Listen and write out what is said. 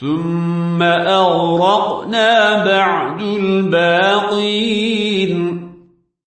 ثم أغرقنا بعد الباقين.